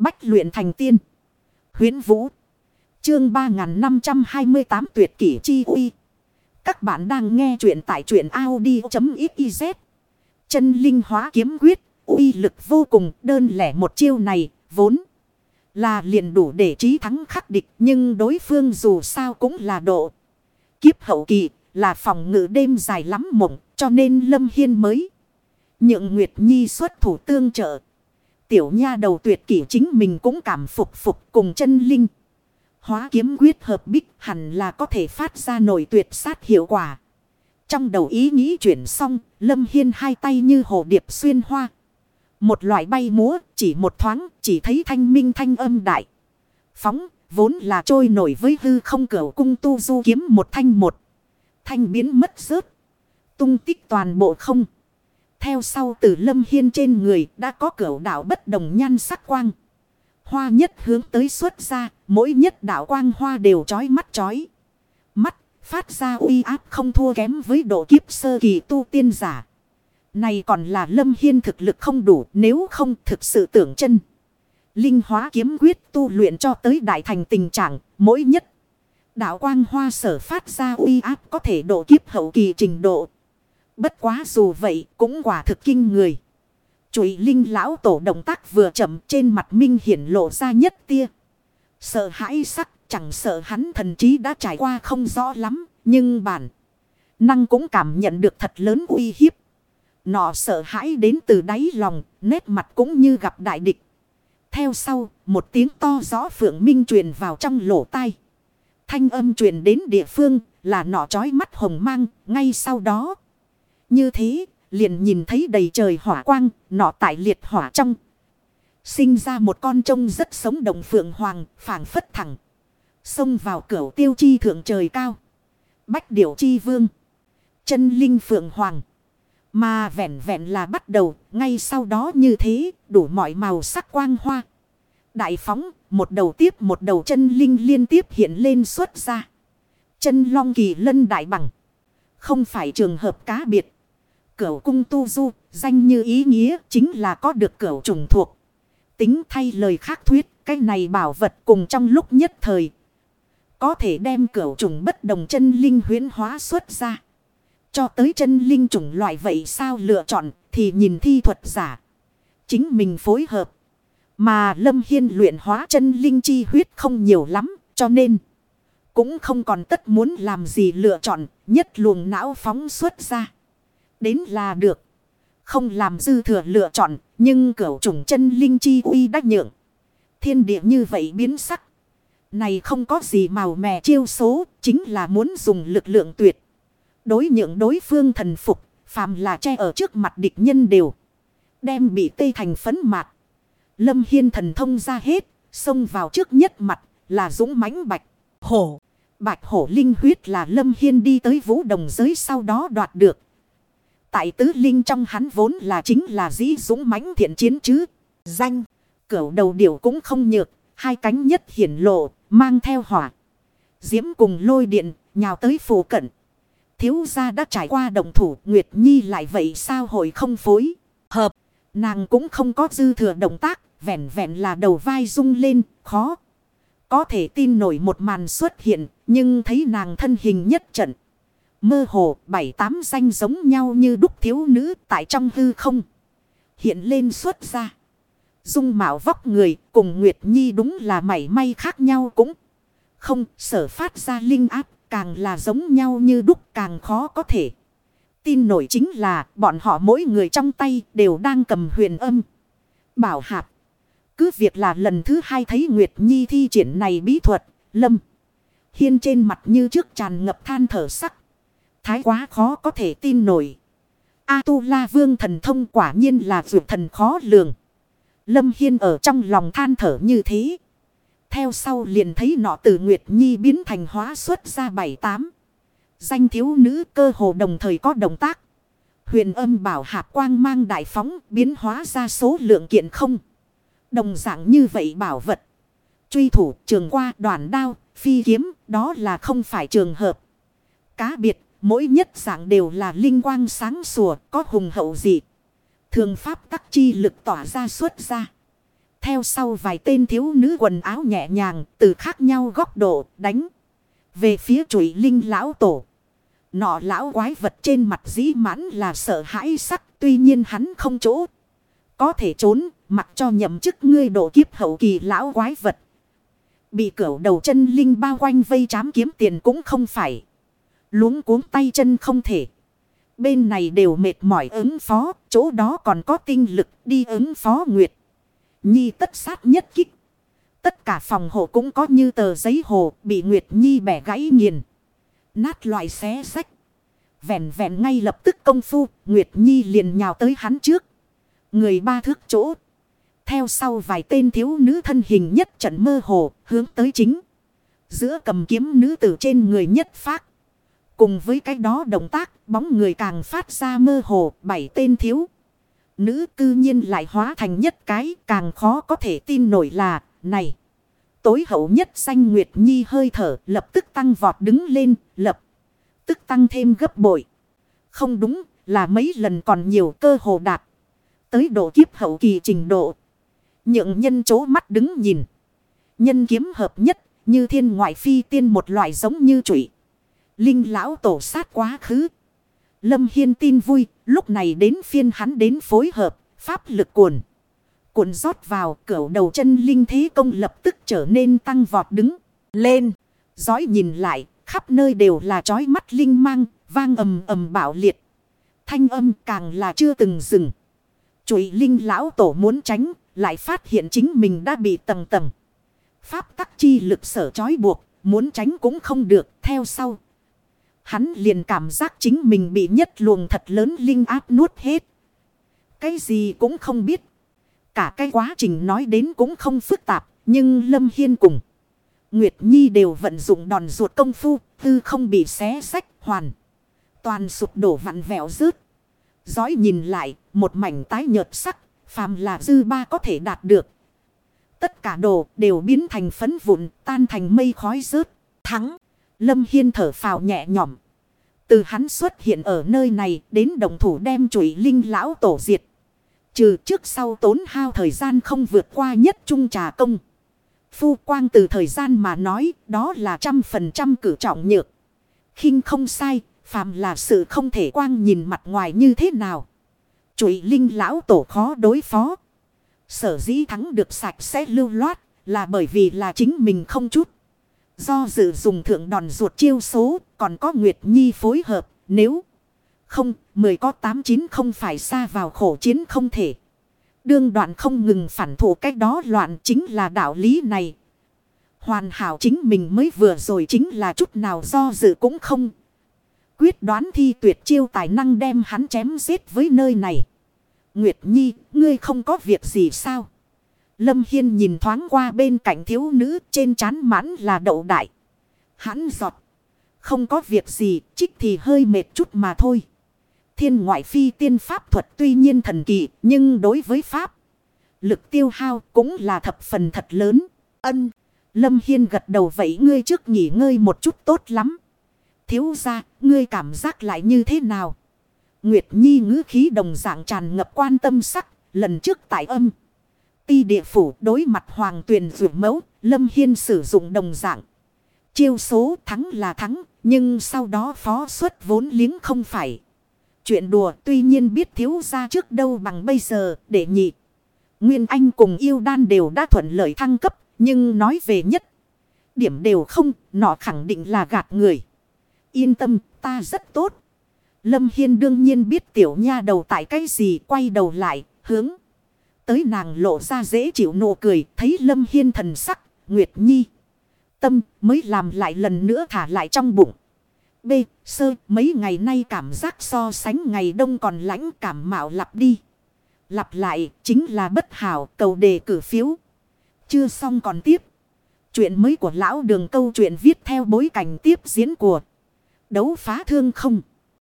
Bách luyện thành tiên. Huyến Vũ. Chương 3528 tuyệt kỷ chi uy. Các bạn đang nghe truyện tại truyện Audi.xyz. Chân linh hóa kiếm quyết. uy lực vô cùng, đơn lẻ một chiêu này. Vốn là liền đủ để trí thắng khắc địch. Nhưng đối phương dù sao cũng là độ. Kiếp hậu kỳ, là phòng ngự đêm dài lắm mộng. Cho nên Lâm Hiên mới. Nhượng Nguyệt Nhi xuất thủ tương trợ. Tiểu nha đầu tuyệt kỷ chính mình cũng cảm phục phục cùng chân linh. Hóa kiếm quyết hợp bích hẳn là có thể phát ra nổi tuyệt sát hiệu quả. Trong đầu ý nghĩ chuyển xong, Lâm Hiên hai tay như hồ điệp xuyên hoa. Một loại bay múa, chỉ một thoáng, chỉ thấy thanh minh thanh âm đại. Phóng, vốn là trôi nổi với hư không cửa cung tu du kiếm một thanh một. Thanh biến mất rớt. Tung tích toàn bộ không. Theo sau từ lâm hiên trên người đã có cửa đảo bất đồng nhan sắc quang. Hoa nhất hướng tới xuất ra, mỗi nhất đảo quang hoa đều trói mắt trói. Mắt, phát ra uy áp không thua kém với độ kiếp sơ kỳ tu tiên giả. Này còn là lâm hiên thực lực không đủ nếu không thực sự tưởng chân. Linh hóa kiếm quyết tu luyện cho tới đại thành tình trạng, mỗi nhất. Đạo quang hoa sở phát ra uy áp có thể độ kiếp hậu kỳ trình độ. Bất quá dù vậy cũng quả thực kinh người. Chùi linh lão tổ động tác vừa chậm trên mặt minh hiển lộ ra nhất tia. Sợ hãi sắc chẳng sợ hắn thần trí đã trải qua không rõ lắm. Nhưng bản năng cũng cảm nhận được thật lớn uy hiếp. Nọ sợ hãi đến từ đáy lòng, nét mặt cũng như gặp đại địch. Theo sau, một tiếng to rõ phượng minh truyền vào trong lỗ tai. Thanh âm truyền đến địa phương là nọ trói mắt hồng mang, ngay sau đó. Như thế, liền nhìn thấy đầy trời hỏa quang, nọ tại liệt hỏa trong. Sinh ra một con trông rất sống động phượng hoàng, phảng phất thẳng. Xông vào cửa tiêu chi thượng trời cao. Bách điểu chi vương. Chân linh phượng hoàng. Mà vẹn vẹn là bắt đầu, ngay sau đó như thế, đủ mọi màu sắc quang hoa. Đại phóng, một đầu tiếp một đầu chân linh liên tiếp hiện lên xuất ra. Chân long kỳ lân đại bằng. Không phải trường hợp cá biệt. Cửu cung tu du, danh như ý nghĩa chính là có được cửu trùng thuộc. Tính thay lời khác thuyết, cái này bảo vật cùng trong lúc nhất thời. Có thể đem cửu trùng bất đồng chân linh huyến hóa xuất ra. Cho tới chân linh trùng loại vậy sao lựa chọn thì nhìn thi thuật giả. Chính mình phối hợp. Mà Lâm Hiên luyện hóa chân linh chi huyết không nhiều lắm cho nên. Cũng không còn tất muốn làm gì lựa chọn nhất luồng não phóng xuất ra. Đến là được. Không làm dư thừa lựa chọn nhưng cửu trùng chân linh chi uy đắc nhượng. Thiên địa như vậy biến sắc. Này không có gì màu mè chiêu số chính là muốn dùng lực lượng tuyệt đối nhượng đối phương thần phục, phàm là che ở trước mặt địch nhân đều. Đem bị tây thành phấn mạc. Lâm Hiên thần thông ra hết, xông vào trước nhất mặt là dũng mãnh bạch, hổ. Bạch hổ linh huyết là Lâm Hiên đi tới vũ đồng giới sau đó đoạt được. Tại tứ linh trong hắn vốn là chính là dĩ dũng mãnh thiện chiến chứ. Danh, cửu đầu điểu cũng không nhược, hai cánh nhất hiển lộ, mang theo hỏa. Diễm cùng lôi điện, nhào tới phù cận thiếu gia đã trải qua đồng thủ Nguyệt Nhi lại vậy sao hồi không phối. Hợp, nàng cũng không có dư thừa động tác, vẹn vẹn là đầu vai rung lên, khó. Có thể tin nổi một màn xuất hiện, nhưng thấy nàng thân hình nhất trận. Mơ hồ, bảy tám danh giống nhau như đúc thiếu nữ tại trong hư không. Hiện lên xuất ra. Dung mạo vóc người cùng Nguyệt Nhi đúng là mảy may khác nhau cũng không sở phát ra linh áp Càng là giống nhau như đúc càng khó có thể. Tin nổi chính là bọn họ mỗi người trong tay đều đang cầm huyền âm. Bảo hạp. Cứ việc là lần thứ hai thấy Nguyệt Nhi thi triển này bí thuật, lâm. Hiên trên mặt như trước tràn ngập than thở sắc. Thái quá khó có thể tin nổi. A-tu-la vương thần thông quả nhiên là vượt thần khó lường. Lâm Hiên ở trong lòng than thở như thế. Theo sau liền thấy nọ từ Nguyệt Nhi biến thành hóa xuất ra bảy tám. Danh thiếu nữ cơ hồ đồng thời có động tác. Huyền âm bảo hạp quang mang đại phóng biến hóa ra số lượng kiện không. Đồng dạng như vậy bảo vật. Truy thủ trường qua đoàn đao, phi kiếm đó là không phải trường hợp. Cá biệt, mỗi nhất dạng đều là linh quang sáng sủa, có hùng hậu dị. Thường pháp tắc chi lực tỏa ra xuất ra. Theo sau vài tên thiếu nữ quần áo nhẹ nhàng, từ khác nhau góc độ, đánh. Về phía chuỗi linh lão tổ. Nọ lão quái vật trên mặt dĩ mãn là sợ hãi sắc. Tuy nhiên hắn không chỗ. Có thể trốn, mặc cho nhậm chức ngươi độ kiếp hậu kỳ lão quái vật. Bị cửu đầu chân linh bao quanh vây chám kiếm tiền cũng không phải. Luống cuống tay chân không thể. Bên này đều mệt mỏi ứng phó, chỗ đó còn có tinh lực đi ứng phó nguyệt. Nhi tất sát nhất kích. Tất cả phòng hộ cũng có như tờ giấy hồ bị Nguyệt Nhi bẻ gãy nghiền. Nát loại xé sách. Vẹn vẹn ngay lập tức công phu, Nguyệt Nhi liền nhào tới hắn trước. Người ba thước chỗ. Theo sau vài tên thiếu nữ thân hình nhất trận mơ hồ, hướng tới chính. Giữa cầm kiếm nữ tử trên người nhất phát. Cùng với cái đó động tác, bóng người càng phát ra mơ hồ, bảy tên thiếu. Nữ cư nhiên lại hóa thành nhất cái, càng khó có thể tin nổi là, này. Tối hậu nhất xanh Nguyệt Nhi hơi thở, lập tức tăng vọt đứng lên, lập tức tăng thêm gấp bội. Không đúng, là mấy lần còn nhiều cơ hồ đạt. Tới độ kiếp hậu kỳ trình độ. Nhượng nhân chố mắt đứng nhìn. Nhân kiếm hợp nhất, như thiên ngoại phi tiên một loại giống như trụy. Linh lão tổ sát quá khứ. Lâm Hiên tin vui, lúc này đến phiên hắn đến phối hợp, pháp lực cuồn. Cuộn rót vào, cửa đầu chân linh thế công lập tức trở nên tăng vọt đứng, lên. Giói nhìn lại, khắp nơi đều là trói mắt linh mang, vang ầm ầm bạo liệt. Thanh âm càng là chưa từng dừng. Chuỗi linh lão tổ muốn tránh, lại phát hiện chính mình đã bị tầng tầng. Pháp tắc chi lực sở trói buộc, muốn tránh cũng không được, theo sau. Hắn liền cảm giác chính mình bị nhất luồng thật lớn linh áp nuốt hết. Cái gì cũng không biết. Cả cái quá trình nói đến cũng không phức tạp. Nhưng Lâm Hiên cùng. Nguyệt Nhi đều vận dụng đòn ruột công phu. Tư không bị xé sách hoàn. Toàn sụp đổ vặn vẹo rớt. Giói nhìn lại. Một mảnh tái nhợt sắc. Phàm là dư ba có thể đạt được. Tất cả đồ đều biến thành phấn vụn. Tan thành mây khói rớt. Thắng. Lâm Hiên thở phào nhẹ nhõm. Từ hắn xuất hiện ở nơi này đến đồng thủ đem chuỗi linh lão tổ diệt. Trừ trước sau tốn hao thời gian không vượt qua nhất trung trà công. Phu quang từ thời gian mà nói đó là trăm phần trăm cử trọng nhược. khinh không sai, phàm là sự không thể quang nhìn mặt ngoài như thế nào. Chuỗi linh lão tổ khó đối phó. Sở dĩ thắng được sạch sẽ lưu loát là bởi vì là chính mình không chút. Do dự dùng thượng đòn ruột chiêu số, còn có Nguyệt Nhi phối hợp, nếu không, mười có tám chín không phải xa vào khổ chiến không thể. Đương đoạn không ngừng phản thủ cách đó loạn chính là đạo lý này. Hoàn hảo chính mình mới vừa rồi chính là chút nào do dự cũng không. Quyết đoán thi tuyệt chiêu tài năng đem hắn chém giết với nơi này. Nguyệt Nhi, ngươi không có việc gì sao? Lâm Hiên nhìn thoáng qua bên cạnh thiếu nữ trên chán mãn là đậu đại. Hắn giọt. Không có việc gì, trích thì hơi mệt chút mà thôi. Thiên ngoại phi tiên pháp thuật tuy nhiên thần kỳ, nhưng đối với pháp, lực tiêu hao cũng là thập phần thật lớn. Ân, Lâm Hiên gật đầu vậy ngươi trước nghỉ ngơi một chút tốt lắm. Thiếu ra, ngươi cảm giác lại như thế nào? Nguyệt Nhi ngữ khí đồng dạng tràn ngập quan tâm sắc, lần trước tại âm ti địa phủ đối mặt hoàng tuyền rượu mẫu, Lâm Hiên sử dụng đồng dạng. Chiêu số thắng là thắng, nhưng sau đó phó suất vốn liếng không phải. Chuyện đùa tuy nhiên biết thiếu ra trước đâu bằng bây giờ để nhị. Nguyên Anh cùng yêu đan đều đã thuận lợi thăng cấp, nhưng nói về nhất. Điểm đều không, nọ khẳng định là gạt người. Yên tâm, ta rất tốt. Lâm Hiên đương nhiên biết tiểu nha đầu tại cái gì quay đầu lại, hướng tới nàng lộ ra dễ chịu nụ cười, thấy Lâm Hiên thần sắc, Nguyệt Nhi. Tâm mới làm lại lần nữa thả lại trong bụng. B. Sơ mấy ngày nay cảm giác so sánh ngày đông còn lãnh cảm mạo lặp đi. Lặp lại chính là bất hảo cầu đề cử phiếu. Chưa xong còn tiếp. Chuyện mới của lão đường câu chuyện viết theo bối cảnh tiếp diễn của đấu phá thương không.